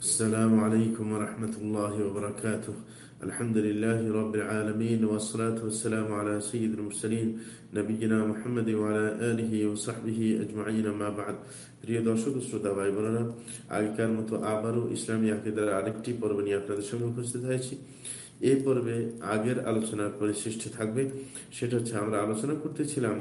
السلام عليكم ورحمة الله وبركاته الحمد لله رب العالمين والصلاة والسلام على سيد المرسلين نبينا محمد وعلى آله وصحبه أجمعين ما بعد প্রিয় দর্শক শ্রোতা ভাই বোনেরা আগেকার মতো আবারও ইসলামী আকিদার আরেকটি পর্ব নিয়ে আপনাদের সঙ্গে উপস্থিত হয়েছি এই পর্বে আগের আলোচনার পরিশিষ্ট থাকবে সেটা হচ্ছে আমরা আলোচনা করতেছিলাম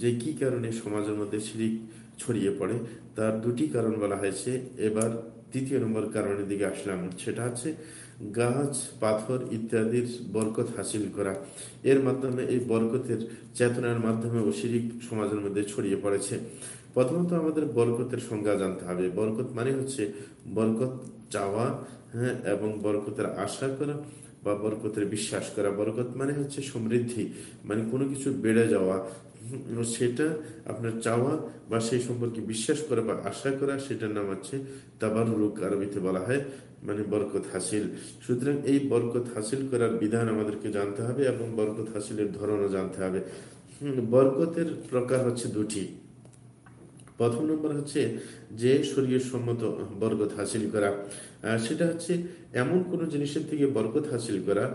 যে কি কারণে সমাজের মধ্যে শিরিক ছড়িয়ে পড়ে তার দুটি কারণ বলা হয়েছে এবার তৃতীয় নম্বর কারণের দিকে আসলাম। সেটা হচ্ছে গাছ, পাথর ইত্যাদির বরকত হাসিল করা। এর মাধ্যমে এই বরকতের চেতনার মাধ্যমে অশিরিক সমাজের মধ্যে ছড়িয়ে পড়েছে। প্রথমত আমাদের বরকতের সংজ্ঞা জানতে হবে। বরকত মানে হচ্ছে বরকত চাওয়া হ্যাঁ এবং বরকতের আশা করা বা বরকতের বিশ্বাস করা। বরকত মানে হচ্ছে সমৃদ্ধি মানে কোনো কিছু বেড়ে যাওয়া। সেটা আপনার চাওয়া বা সেই সম্পর্কে বিশ্বাস করা বা আশা করা সেটার নাম হচ্ছে তাবারুক আরবিতে বলা হয় মানে বরকত হাসিল। সুতরাং এই বরকত হাসিল করার বিধান আমাদেরকে জানতে হবে এবং বরকত হাসিলের ধরনও জানতে হবে। বরকতের প্রকার হচ্ছে দুটি। প্রথম নম্বর হচ্ছে যে শরীর সম্মত বরকত হাসিল করা। সেটা হচ্ছে এমন কোন জিনিসের থেকে বরকত হাসিল করা,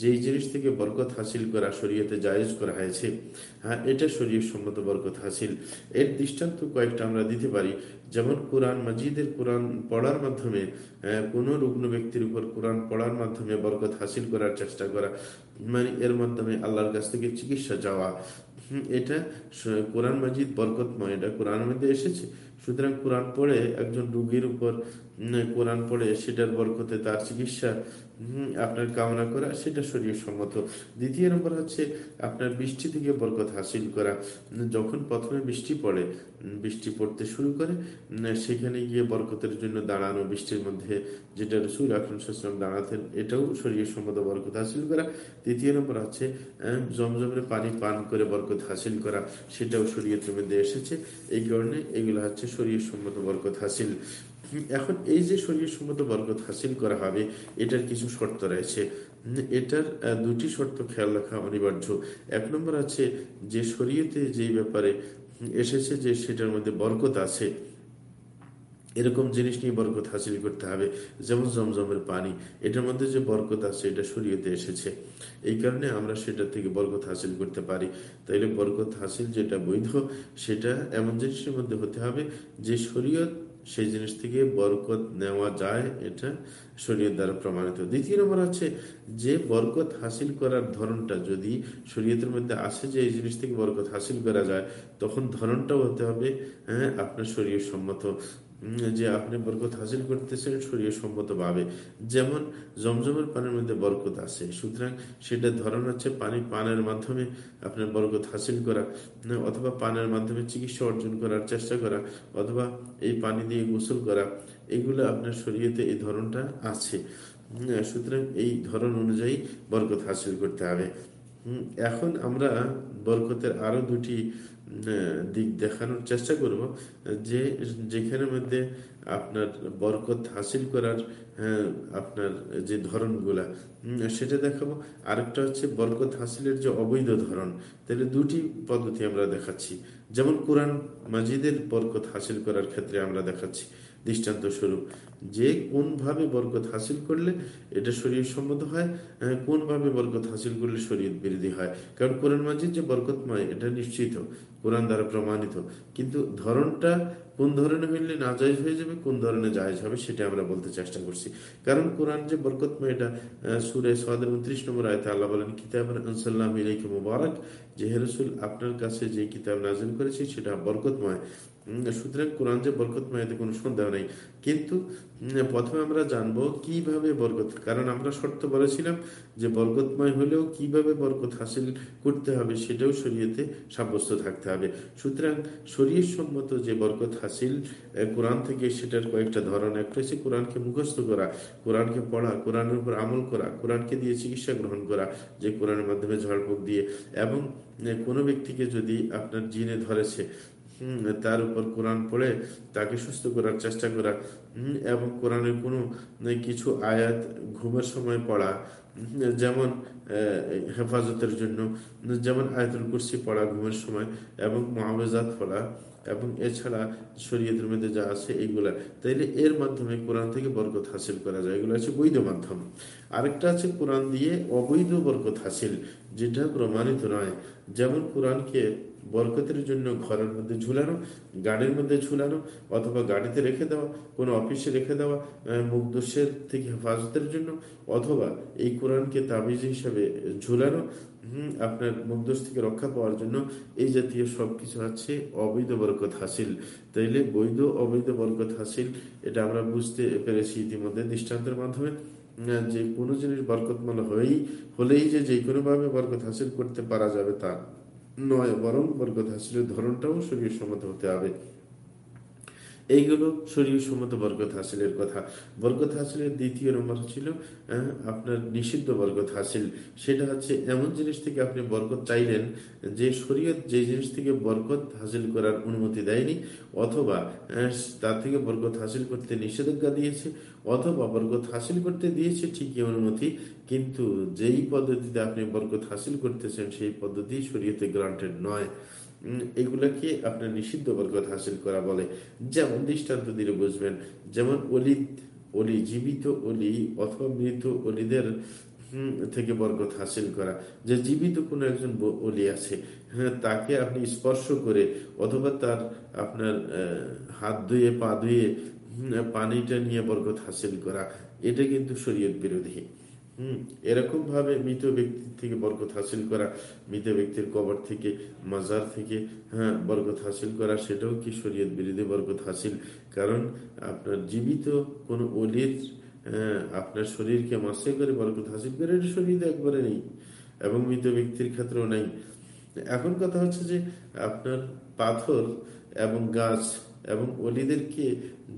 যেই জিনিস থেকে বরকত হাসিল করা শরীয়তে জায়েজ করা হয়েছে। হ্যাঁ এটা শরীর সম্মত বরকত হাসিল। এর দৃষ্টান্ত কয়েকটা আমরা দিতে পারি। যেমন কোরআন মাজিদের কোরআন পড়ার মাধ্যমে কোনো রুগ্ন ব্যক্তির উপর কোরআন পড়ার মাধ্যমে বরকত হাসিল করার চেষ্টা করা। মানে এর মাধ্যমে আল্লাহর কাছ থেকে চিকিৎসা যাওয়া এটা কোরআন মাজিদ বরকতময়। এটা কোরআন মধ্যে এসেছে। সুতরাং কোরআন পড়ে একজন রুগীর উপর কোরআন পড়ে সেটার বরকতে তার চিকিৎসা আপনার কামনা করা সেটা শরীর সম্মত দ্বিতীয় নম্বর হচ্ছে আপনার বৃষ্টি থেকে বরকত হাসিল করা। যখন প্রথমে বৃষ্টি পড়ে বৃষ্টি পড়তে শুরু করে সেখানে গিয়ে বরকতের জন্য দাঁড়ানো বৃষ্টির মধ্যে, যেটা রসুল আকরম দাঁড়াতেন, এটাও শরীর সম্মত বরকত হাসিল করা। তৃতীয় নম্বর হচ্ছে জমজমের পানি পান করে বরকত হাসিল করা, সেটাও শরীরের মধ্যে এসেছে। এই কারণে এগুলো হচ্ছে শরীর সম্মত বরকত হাসিল। এখন এই যে শরীর সম্মত বরকত হাসিল করা হবে, এটার কিছু শর্ত রয়েছে। এটার দুটি শর্ত খেয়াল রাখা অনিবার্য। এক নম্বর আছে, যে শরীয়তে যে ব্যাপারে এসেছে যে সেটার মধ্যে বরকত আছে এরকম জিনিস নিয়ে বরকত হাসিল করতে হবে। যেমন জমজমের পানি, এটার মধ্যে যে বরকত আছে, এটা শরীয়তে এসেছে। এই কারণে আমরা সেটা থেকে বরকত হাসিল করতে পারি। তাইলে বরকত হাসিল যেটা বৈধ, সেটা এমন জিনিসের মধ্যে হতে হবে যে শরীয়ত সেই জিনিস থেকে বরকত নেওয়া যায়, এটা শরীয়ত দ্বারা প্রমাণিত। দ্বিতীয় নম্বর হচ্ছে যে বরকত হাসিল করার ধরনটা যদি শরীয়তের মধ্যে আসে যে এই জিনিস থেকে বরকত হাসিল করা যায়, তখন ধরনটাও হতে হবে হ্যাঁ আপনার শরীর সম্মত যে আপনি বরকত হাসিল করতেছেন, শরীর সম্মত ভাবে। যেমন জমজমের পানির মধ্যে বরকত আছে, সুতরাং সেটা ধরন হচ্ছে পানি পানের মাধ্যমে আপনার বরকত হাসিল করা, অথবা পানের মাধ্যমে চিকিৎসা অর্জন করার চেষ্টা করা, অথবা এই পানি দিয়ে গোসল করা, এগুলো আপনার শরীয়তে এই ধরনটা আছে। সুতরাং এই ধরন অনুযায়ী বরকত হাসিল করতে হবে। এখন আমরা বরকতের আরও দুটি দিক দেখানোর চেষ্টা করব, যে যেখানের মধ্যে আপনার বরকত হাসিল করার আপনার যে ধরনগুলা সেটা দেখাবো। আরেকটা হচ্ছে বরকত হাসিলের যে অবৈধ ধরন, তাহলে দুটি পদ্ধতি আমরা দেখাচ্ছি। যেমন কোরআন মাজিদের বরকত হাসিল করার ক্ষেত্রে আমরা দেখাচ্ছি। দৃষ্টান্ত স্বরূপ। যে কোনভাবে বরকত হাসিল করলে এটা শরীর সম্মত হয় কোনভাবে বরকত হাসিল করলে শরীর বিরোধী হয়? কারণ কোরআন মাজিদ যে বরকতময়, এটা নিশ্চিত, কোরআন দ্বারা প্রমাণিত। কিন্তু ধরনটা কোন ধরনের হইলে না জায়জ হয়ে যাবে, কোন ধরনের জায়জ হবে, সেটা আমরা বলতে চেষ্টা করছি। কারণ কোরআন যে বরকতময় এটা সুরে সদের উনত্রিশ নম্বর আয়তে আল্লাহ বলেন, কিতাব আনসাল্লাহ মুবারক যে হেরসুল আপনার কাছে যে কিতাব নাজিল করেছি, সেটা বরকতময়। সুতরাং কোরআন যে বরকতময় এতে কোনো সন্দেহ নেই। কিন্তু প্রথমে আমরা জানব কীভাবে বরকত, কারণ আমরা শর্ত বলেছিলাম যে বরকতময় হলেও কীভাবে বরকত হাসিল করতে হবে, সেটাও শরীয়তে সাব্যস্ত থাকতে হবে। সুতরাং শরীর সম্মত যে বরকত হাসিল কোরআন থেকে সেটার কয়েকটা ধরন। একটা হচ্ছে কোরআনকে মুখস্থ করা, কোরআনকে পড়া, কোরআনের উপর আমল করা, কোরআনকে দিয়ে চিকিৎসা গ্রহণ করা, যে কোরআনের মাধ্যমে ঝড়পোক দিয়ে। এবং কোনো ব্যক্তিকে যদি আপনার জিনে ধরেছে তার উপর কোরআন পড়ে তাকে সুস্থ করার চেষ্টা করা। এবং কোরআনের কোনো কিছু আয়াত ঘুমের সময় পড়া। যেমন হেফাজতের জন্য যেমন আয়তুল কুরসি পড়া ঘুমের সময় এবং মহাবেজাত পড়া এবং এছাড়া শরীয়তের মধ্যে যা আছে এইগুলা। তাইলে এর মাধ্যমে কোরআন থেকে বরকত হাসিল করা যায়। এগুলো আছে বৈধ মাধ্যম। আরেকটা আছে কোরআন দিয়ে অবৈধ বরকত হাসিল, যেটা প্রমাণিত নয়। যেমন কোরআনকে বরকতের জন্য ঘরের মধ্যে ঝুলানো, গাড়ির মধ্যে ঝুলানো, অথবা গাড়িতে রেখে দেওয়া, কোনো অফিসে রেখে দেওয়া মুখদোষের থেকে হেফাজতের জন্য, অথবা এই কোরআনকে তাবিজ হিসাবে ঝুলানো আপনার মুখদোষ থেকে রক্ষা পাওয়ার জন্য এই জাতীয় সবকিছু আছে, অবৈধ বরকত হাসিল। তাইলে বৈধ, অবৈধ বরকত হাসিল, এটা আমরা বুঝতে পেরেছি ইতিমধ্যে দৃষ্টান্তের মাধ্যমে। যে কোনো জিনিস বরকতমাল হয়েই, হলেই যে যে কোনোভাবে বরকত হাসিল করতে পারা যাবে তা। নয় বরং বরকত হাসিলের ধরনটাও শরীর সম্মত হতে হবে। এইগুলো শরীর সম্মত বরকত হাসিলের কথা। বরকত হাসিলের দ্বিতীয় নম্বর ছিল আপনার নিষিদ্ধ বরকত হাসিল। সেটা হচ্ছে এমন জিনিস থেকে আপনি বরকত চাইলেন যে শরীয়ত যে জিনিস থেকে বরকত হাসিল করার অনুমতি দেয়নি, অথবা তার থেকে বরকত হাসিল করতে নিষেধাজ্ঞা দিয়েছে, অথবা বরকত হাসিল করতে দিয়েছে ঠিকই অনুমতি, কিন্তু যেই পদ্ধতিতে আপনি বরকত হাসিল করতেছেন সেই পদ্ধতি শরীয়তে গ্রান্টেড নয়। এগুলাকে আপনার নিষিদ্ধ বরকত হাসিল করা বলে। যেমন দৃষ্টান্ত দিলে বুঝবেন। যেমন অলি অলি, জীবিত অলি অথবা মৃত অলিদের থেকে বরকত হাসিল করা। যে জীবিত কোনো একজন অলি আছে হ্যাঁ তাকে আপনি স্পর্শ করে অথবা তার আপনার হাত ধুয়ে, পা ধুয়ে পানিটা নিয়ে বরকত হাসিল করা। এটা কিন্তু শরীয়ত বিরোধী। এরকম ভাবে মৃত ব্যক্তির থেকে বরকত হাসিল করা, মৃত ব্যক্তির কবর থেকে, মাজার থেকে হ্যাঁ বরকত হাসিল করা, সেটাও কি শরীয়ত বিরোধী বরকত হাসিল? কারণ আপনার জীবিত কোন অলির আপনার শরীরকে মাসে করে বরকত হাসিল করে, এটা শরীর একবারে নেই, এবং মৃত ব্যক্তির ক্ষেত্রেও নাই। এখন কথা হচ্ছে যে আপনার পাথর এবং গাছ এবং অলিদেরকে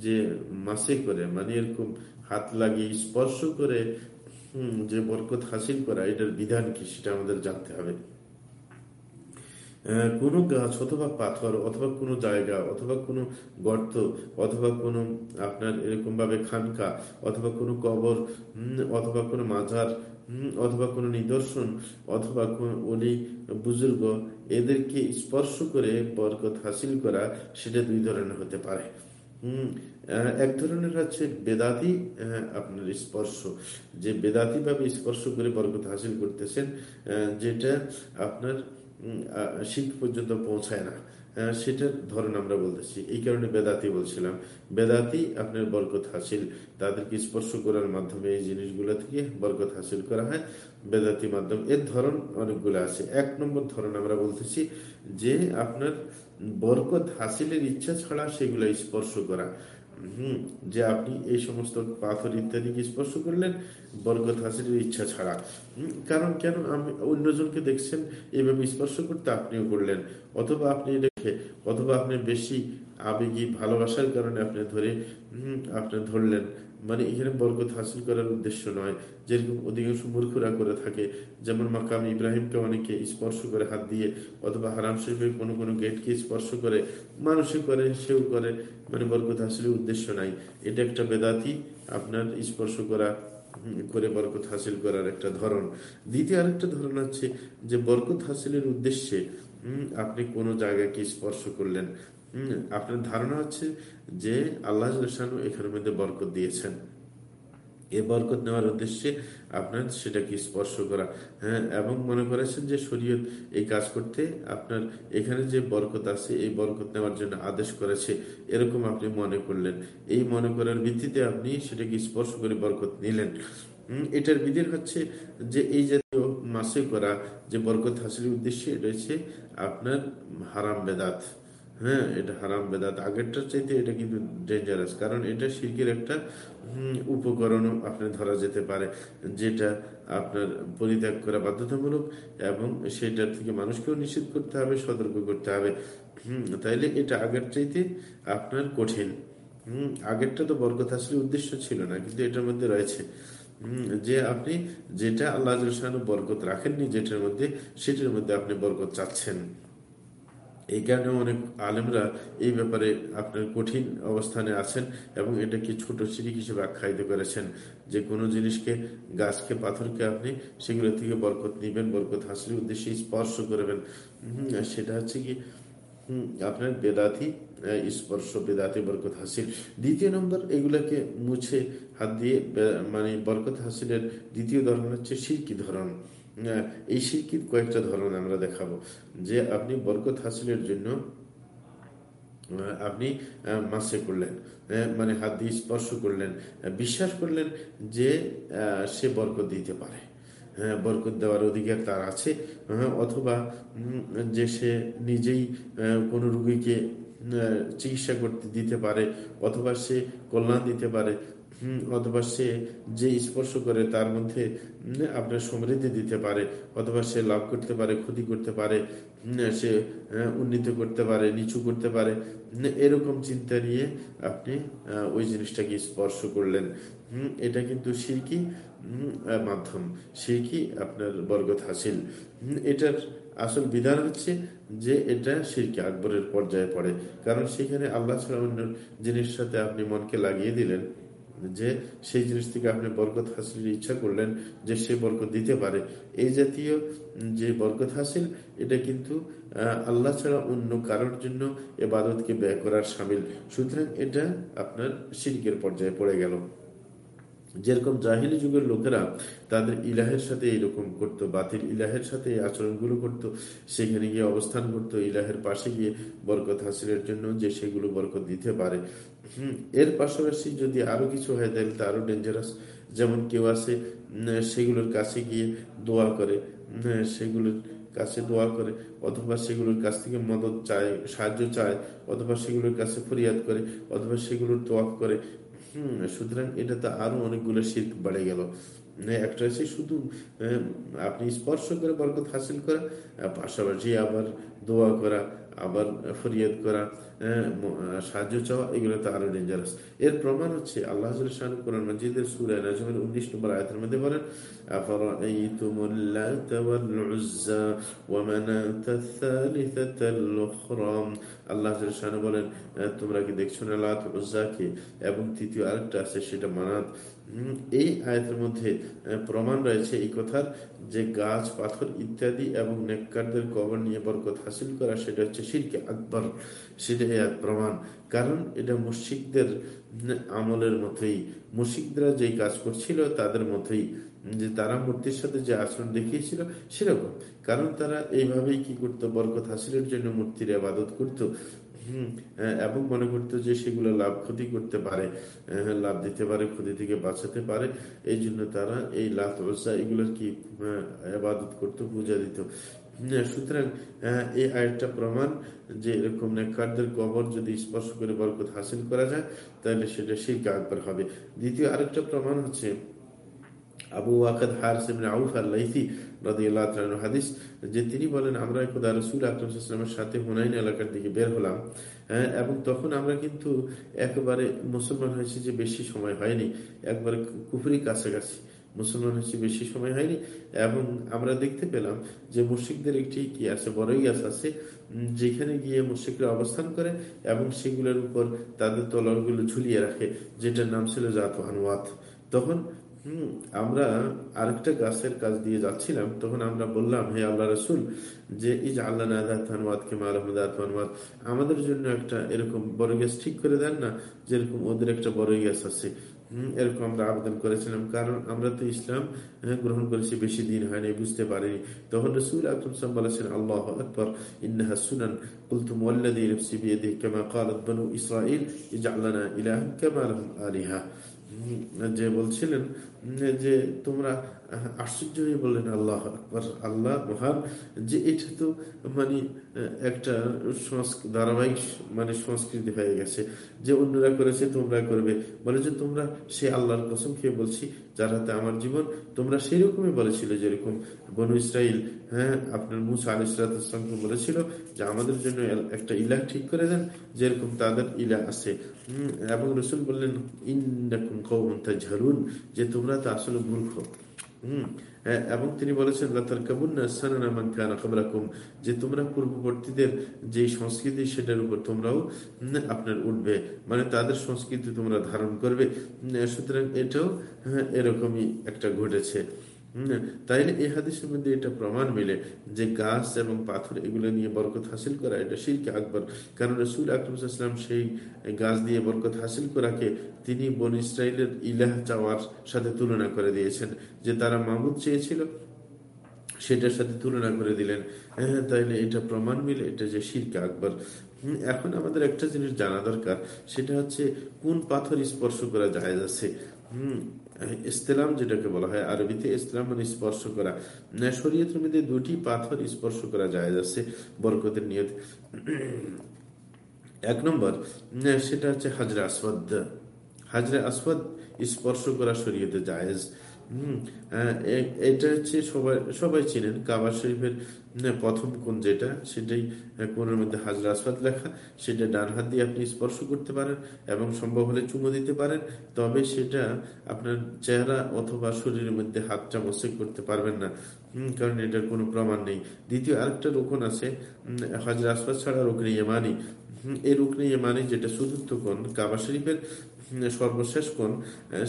যে মাসে করে মানে এরকম হাত লাগিয়ে স্পর্শ করে যে বরকত হাসিল করা, এটার বিধান কি সেটা আমাদের জানতে হবে। কোনো গাছ অথবা পাথর অথবা কোনো জায়গা অথবা কোনো গর্ত অথবা কোনো আপনার এরকম ভাবে খানকা অথবা কোনো কবর অথবা কোনো মাজার অথবা কোনো নিদর্শন অথবা কোনো অলি, বুজুর্গ, এদেরকে স্পর্শ করে বরকত হাসিল করা, সেটা দুই ধরনের হতে পারে। এক ধরনের হচ্ছে বেদাতি আপনার স্পর্শ। যে বেদাতি ভাবে স্পর্শ করে বরকত হাসিল করতেছেন যেটা আপনার শীত পর্যন্ত পৌঁছায় না। সেটার ধরন আমরা বলতেছি। এই কারণে বেদাতি বলছিলাম। বেদাতি আপনার বরকত হাসিল। তাদেরকে স্পর্শ করার মাধ্যমে এই জিনিসগুলো থেকে বরকত হাসিল করা হয় বেদাতি মাধ্যম। এর ধরন অনেকগুলো আছে। এক নম্বর ধরন আমরা বলতেছি যে আপনার বরকত হাসিলের ইচ্ছা ছাড়া সেগুলো স্পর্শ করা। যে আপনি এই সমস্ত পাথর ইত্যাদিকে স্পর্শ করলেন, বরকত হাসিলের ইচ্ছা ছাড়া। কারণ কেন আমি অন্যজনকে দেখছেন এইভাবে স্পর্শ করতে আপনিও করলেন। অথবা আপনি দেখে, অথবা আপনি বেশি আবেগী ভালোবাসার কারণে আপনি ধরে আপনি ধরলেন। মানে এখানে বরকত হাসিল করার উদ্দেশ্য নয়। যেরকম অধিকাংশ মূর্খরা করে থাকে, যেমন মাকাম ইব্রাহিমকে অনেকে স্পর্শ করে হাত দিয়ে, অথবা হারাম শরীফের কোনো কোনো গেটকে স্পর্শ করে, মানুষে করে, সেও করে মানে বরকত হাসিলের উদ্দেশ্য নাই। এটা একটা বেদাতি, আপনার স্পর্শ করা করে বরকত হাসিল করার একটা ধরন। দ্বিতীয় আরেকটা ধরন হচ্ছে যে বরকত হাসিলের উদ্দেশ্যে আপনি কোনো জায়গাকে স্পর্শ করলেন। আপনার ধারণা হচ্ছে যে আল্লাহ এখানের মধ্যে বরকত দিয়েছেন। এ বরকত নেওয়ার উদ্দেশ্যে আপনার সেটাকে স্পর্শ করা। হ্যাঁ এবং মনে করেছেন যে শরীয়ত এই কাজ করতে আপনার এখানে যে বরকত আছে, এই বরকত নেওয়ার জন্য আদেশ করেছে, এরকম আপনি মনে করলেন। এই মনে করার ভিত্তিতে আপনি সেটাকে স্পর্শ করে বরকত নিলেন। এটার বিধির হচ্ছে যে এই জাতীয় মাসে করা যে বরকত হাসিলের উদ্দেশ্যে এটা হচ্ছে আপনার হারাম বেদাত। হ্যাঁ এটা হারাম বেদাত। আগেরটার চাইতে এটা কিন্তু ডেঞ্জারাস কারণ এটা শিল্পের একটা উপকরণও আপনি ধরা যেতে পারে, যেটা আপনার পরিত্যাগ করা বাধ্যতামূলক এবং সেটার থেকে মানুষকেও নিষেধ করতে হবে, সতর্ক করতে হবে। তাইলে এটা আগের চাইতে আপনার কঠিন। হম, আগেরটা তো বরকত আসলে উদ্দেশ্য ছিল না, কিন্তু এটার মধ্যে রয়েছে। যে আপনি যেটা আল্লাহ বরকত রাখেননি, যেটার মধ্যে, সেটার মধ্যে আপনি বরকত চাচ্ছেন। এই কারণে অনেক আলেমরা এই ব্যাপারে আপনার কঠিন অবস্থানে আছেন এবং এটাকে ছোট সিরিক হিসেবে আখ্যায়িত করেছেন। যে কোনো জিনিসকে, গাছকে, পাথরকে আপনি সেগুলো থেকে বরকত নিবেন, বরকত হাসির উদ্দেশ্যে স্পর্শ করবেন। সেটা হচ্ছে কি আপনার বেদাতি স্পর্শ, বেদাতি, বরকত হাসিল। দ্বিতীয় নম্বর, এগুলাকে মুছে হাত দিয়ে মানে বরকত হাসিলের দ্বিতীয় ধরন হচ্ছে সিরকি ধরন। এই শিরকির কয়েকটা ধরন আমরা দেখাবো। যে আপনি বরকত হাসিলের জন্য আপনি মাসে করলেন মানে হাত দিয়ে স্পর্শ করলেন বিশ্বাস করলেন যে সে বরকত দিতে পারে। হ্যাঁ বরকত দেওয়ার অধিকার তার আছে অথবা যে সে নিজেই কোনো রুগীকে চিকিৎসা করতে দিতে পারে, অথবা সে কল্যাণ দিতে পারে অথবা সে যে স্পর্শ করে তার মধ্যে আপনার সমৃদ্ধি দিতে পারে, অথবা সে লাভ করতে পারে, ক্ষতি করতে পারে সে উন্নীত করতে পারে, নিচু করতে পারে এরকম চিন্তা নিয়ে আপনি ওই জিনিসটাকে স্পর্শ করলেন। এটা কিন্তু সিরকি মাধ্যম। সিরকি আপনার বরগত হাসিল। এটার আসল বিধান হচ্ছে যে এটা সিরকি আকবরের পর্যায়ে পড়ে। কারণ সেখানে আল্লাহ ছাড়া অন্য জিনিস সাথে আপনি মনকে লাগিয়ে দিলেন। যে সেই জিনিস থেকে আপনি বরকত হাসিলের ইচ্ছা করলেন যে সে বরকত দিতে পারে। এই জাতীয় যে বরকত হাসিল, এটা কিন্তু আল্লাহ ছাড়া অন্য কারোর জন্য এবাদতকে ব্যয় করার সামিল। সুতরাং এটা আপনার শিল্পের পর্যায়ে পড়ে গেল। যেরকম জাহিলি যুগের লোকেরা তাদের ইলাহের সাথে এইরকম করত, বাতিল ইলাহের সাথে এই আচরণগুলো করত, সেখানে গিয়ে অবস্থান করত, ইলাহের পাশে গিয়ে বরকত হাসিলের জন্য যে সেগুলো বরকত দিতে পারে। এর পাশাপাশি যদি আরও কিছু হয়, তাহলে তা আরও ডেঞ্জারাস যেমন কেউ আছে সেগুলোর কাছে গিয়ে দোয়া করে সেগুলোর কাছে দোয়া করে, অথবা সেগুলোর কাছ থেকে মদত চায়, সাহায্য চায়, অথবা সেগুলোর কাছে ফরিয়াদ করে, অথবা সেগুলোর তোয়াফ করে হম সুতরাং এটা তো আরও অনেকগুলো শীত বেড়ে গেল। একটা হচ্ছে শুধু আপনি স্পর্শ করে বরকত হাসিল করা পাশাপাশি আবার দোয়া করা, আবার ফরিয়াদ করা সাহায্য চাওয়া, এগুলো তো আরও ডেঞ্জারাস এর প্রমাণ হচ্ছে আল্লাহ উনিশ নম্বর মধ্যে বলেন আল্লাহ বলেন তোমরা কি দেখছ না লাত উজ্জাকে এবং তৃতীয় আরেকটা আছে, সেটা মানাত। এই আয়তের মধ্যে প্রমাণ রয়েছে এই কথার যে গাছ, পাথর ইত্যাদি এবং নেককারদের কবর নিয়ে বরকত হাসিল করা, সেটা হচ্ছে শিরকে আকবর। সেটা প্রমাণ। কারণ এটা মুশিকদের আমলের মতোই। মুশিকরা যেই কাজ করছিল, তাদের মতোই। যে তারা মূর্তির সাথে যে আচরণ দেখিয়েছিল, সেরকম। কারণ তারা এইভাবেই কি করতো? বরকত হাসিলের জন্য মূর্তির আবাদত করত। হম এবং মনে করতো যে সেগুলো লাভ ক্ষতি করতে পারে লাভ দিতে পারে, ক্ষতি থেকে বাঁচাতে পারে, এই জন্য তারা এই লাভ এগুলোর কি আবাদত করতো, পূজা দিত। সুতরাং এই আরেকটা প্রমাণ যে এরকম নেকারদের কবর যদি স্পর্শ করে বরকত হাসিল করা যায়, তাহলে সেটা সেই আকবর হবে। দ্বিতীয় আরেকটা প্রমাণ হচ্ছে আবু ওয়াকাদ হারিস আউফ হাদিস, যে তিনি বলেন, আমরা রাসূল সাথে হুনাইন এলাকার দিকে বের হলাম হ্যাঁ এবং তখন আমরা কিন্তু মুসলমান হয়েছি যে বেশি সময় হয়নি, একবারে কুফুরি কাছাকাছি মুসলমান হচ্ছে বেশি সময় হয়নি, এবং আমরা দেখতে পেলাম যে মুর্শিকদের একটি কি আছে বড়ই গাছ আছে, যেখানে গিয়ে মুর্শিকরা অবস্থান করে এবং সেগুলোর উপর তাদের তলরগুলো ঝুলিয়ে রাখে, যেটার নাম ছিল জাত তখন আমরা আরেকটা গাছের কাজ দিয়ে যাচ্ছিলাম, তখন আমরা বললাম, হে আল্লাহ রসুল, যে ইজ আল্লাহ আমাদের জন্য একটা এরকম বড় গ্যাস ঠিক করে দেন না, যেরকম ওদের একটা বড় গ্যাস আছে। এরকম আমরা আবেদন করেছিলাম, কারণ আমরা তো ইসলাম হ্যাঁ, গ্রহণ করেছি, বেশি দিন হয়নি, বুঝতে পারিনি। তখন রসুল আকরম বলেছেন, আল্লাহ আকবর, ইন্নাহা সুনান কুলতুম ওয়াল্লাযী নাফসি বিয়াদিহি কামা ক্বালাত বনু ইসরাঈল আলিহা। যে বলছিলেন যে তোমরা আশ্চর্য হয়ে বললেন আল্লাহ আল্লাহ মহান, যে এটা তো মানে একটা ধারাবাহিক মানে সংস্কৃতি হয়ে গেছে, যে অন্যরা করেছে তোমরা করবে। বলে যে তোমরা, সে আল্লাহর কসম খেয়ে বলছি, যার হাতে আমার জীবন, তোমরা সেরকমই বলেছিল যেরকম বনু ইসরাইল হ্যাঁ আপনার মুসা আল ইসলাতামকে বলেছিল যে আমাদের জন্য একটা ইলাহ ঠিক করে দেন, যেরকম তাদের ইলা আছে। এবং রসুল বললেন ইন্দাকুম কৌমন্তা ঝারুন যে তোমরা তো আসলে মূর্খ। হম এবং তিনি বলেছেন যে তোমরা পূর্ববর্তীদের যে সংস্কৃতি সেটার উপর তোমরাও আপনার উঠবে। মানে তাদের সংস্কৃতি তোমরা ধারণ করবে। সুতরাং এটাও হ্যাঁ, এরকমই একটা ঘটেছে। তাইলে এই হাদিসের মধ্যে এটা প্রমাণ মিলে যে গাছ এবং পাথর এগুলো নিয়ে বরকত হাসিল করা, এটা শিরকে আকবর। কারণ রসুল আকরমসাল্লাম সেই গাছ দিয়ে বরকত হাসিল করাকে তিনি বন ইসরায়েলের ইলাহ চাওয়ার সাথে তুলনা করে দিয়েছেন। যে তারা মামুদ চেয়েছিল, সেটার সাথে তুলনা করে দিলেন। হ্যাঁ তাইলে এটা প্রমাণ মিলে এটা যে শিরকে আকবর। এখন আমাদের একটা জিনিস জানা দরকার, সেটা হচ্ছে কোন পাথর স্পর্শ করা যায় আছে? হম ইসলাম যেটাকে বলা হয় আরবিতে ইসলাম মানে স্পর্শ করা। শরীয়তের মধ্যে দুটি পাথর স্পর্শ করা যায় যাচ্ছে বরকতের নিয়ত। এক নম্বর সেটা হচ্ছে হাজরা আসওয়াদ। হাজরা আসওয়াদ স্পর্শ করা শরীয়তে জায়েজ। হম এটা হচ্ছে সবাই সবাই চিনেন কাবা শরীফের প্রথম কোন যেটা, সেটাই কোনের মধ্যে হাজরা আসফাত লেখা, সেটা ডান হাত দিয়ে আপনি স্পর্শ করতে পারেন এবং সম্ভব হলে চুমো দিতে পারেন, তবে সেটা আপনার চেহারা অথবা শরীরের মধ্যে হাতটা মসে করতে পারবেন না কারণ এটার কোনো প্রমাণ নেই। দ্বিতীয় আরেকটা রোকন আছে হাজরা আসফাত ছাড়া রোকনে ইমানি এই রুকনে ইমানি যেটা চতুর্থ কোন কাবা শরীফের সর্বশেষ কোন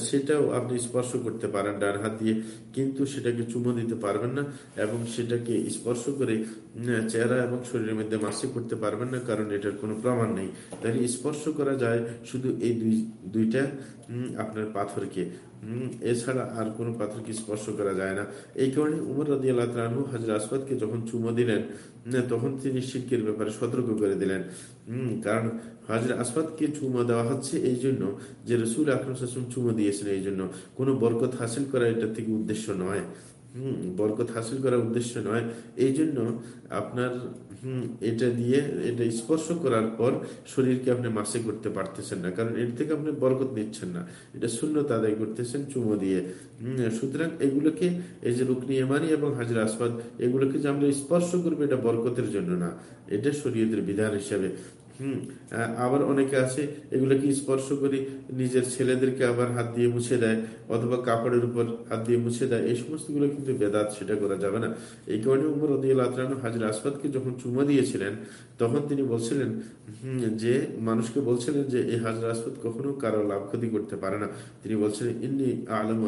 সেটাও আপনি স্পর্শ করতে পারেন ডান হাত দিয়ে, কিন্তু সেটাকে চুমো দিতে পারবেন না এবং সেটাকে স্পর্শ করে চেহারা এবং শরীরের মধ্যে মাসি করতে পারবেন না, কারণ এটার কোনো প্রমাণ নেই। তাহলে স্পর্শ করা যায় শুধু এই দুই, দুইটা আপনার পাথরকে। এছাড়া আর কোনো পাথরকে স্পর্শ করা যায় না। এই কারণে উমর রাজি আল্লাহ তালু হাজর আসবাদকে যখন চুমো দিলেন তখন তিনি শিল্পের ব্যাপারে সতর্ক করে দিলেন। কারণ হাজর আসবাদকে চুমো দেওয়া হচ্ছে এই জন্য যে রসুল আকরম চুমো দিয়েছেন এই জন্য। কোনো বরকত হাসিল করা এটা থেকে উদ্দেশ্য নয়। বরকত হাসিল করার উদ্দেশ্য নয়। এই জন্য আপনার, হম, এটা দিয়ে, এটা স্পর্শ করার পর শরীরকে আপনি মাসে করতে পারতেছেন না। কারণ এর থেকে আপনি বরকত নিচ্ছেন না। এটা শূন্যতা আদায় করতেছেন চুমো দিয়ে। সুতরাং এগুলোকে, এই যে রুকনি এমানি এবং হাজির আসবাদ এগুলোকে যে আমরা স্পর্শ করব এটা বরকতের জন্য না। এটা শরীয়তের বিধান হিসাবে। আবার অনেকে আছে, এগুলোকে স্পর্শ করি নিজের ছেলেদেরকে আবার হাত দিয়ে মুছে দেয়, অথবা কাপড়ের উপর হাত দিয়ে মুছে দেয়, এই কিন্তু বেদাত, সেটা করা যাবে না। এই কারণে উমর হাজির যখন চুমা দিয়েছিলেন, তখন তিনি বলছিলেন যে মানুষকে বলছিলেন যে, এই হাজার আসবাদ কখনো কারও লাভ ক্ষতি করতে পারে না। তিনি বলছিলেন, ইন্নি আলম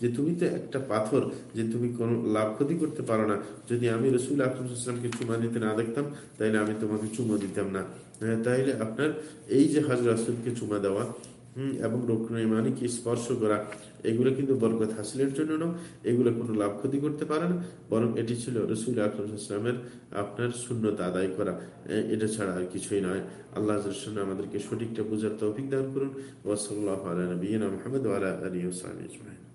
যে তুমি তো একটা পাথর, যে তুমি কোন লাভ ক্ষতি করতে পারো না। যদি আমি রসুল আকরমকে চুমা দিতে না দেখতাম তাইলে আমি তোমাকে চুমা দিতাম না। হ্যাঁ, তাইলে আপনার এই যে হাজর আসলকে চুমা দেওয়া এবং রুকন স্পর্শ করা এগুলো কিন্তু বরকত হাসিলের জন্য নয়। এগুলো কোনো লাভ ক্ষতি করতে পারে না বরং এটি ছিল রসুল আকরমের আপনার শূন্যতা আদায় করা। এটা ছাড়া আর কিছুই নয়। আল্লাহ আমাদেরকে সঠিকটা বুঝার তৌফিক দান করুন। ওসল্লাহ আলী নবীন মোহাম্মদ আলী ওসালাম